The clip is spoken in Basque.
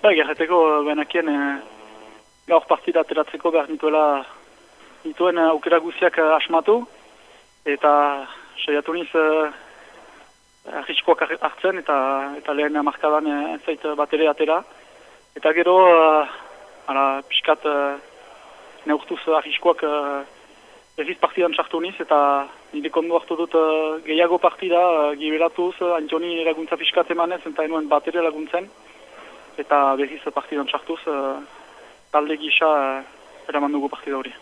Bai, gerreteko benakien e, gaur partida ateratzeko behar nituela nituen aukera guziak asmatu eta saiatu niz arriskoak hartzen eta eta lehen markadan ez zait bat ere atera. Eta gero, ara, piskat uh, neurtuz arriskoak erriz partidan sartu niz eta nire kondo hartu dut gehiago partida uh, giberatuz, Antoni laguntza piskat emanez eta enuen bat ere laguntzen. Eta berriz partidan sartuz, talde gisa uh, eraman dugu partida hori.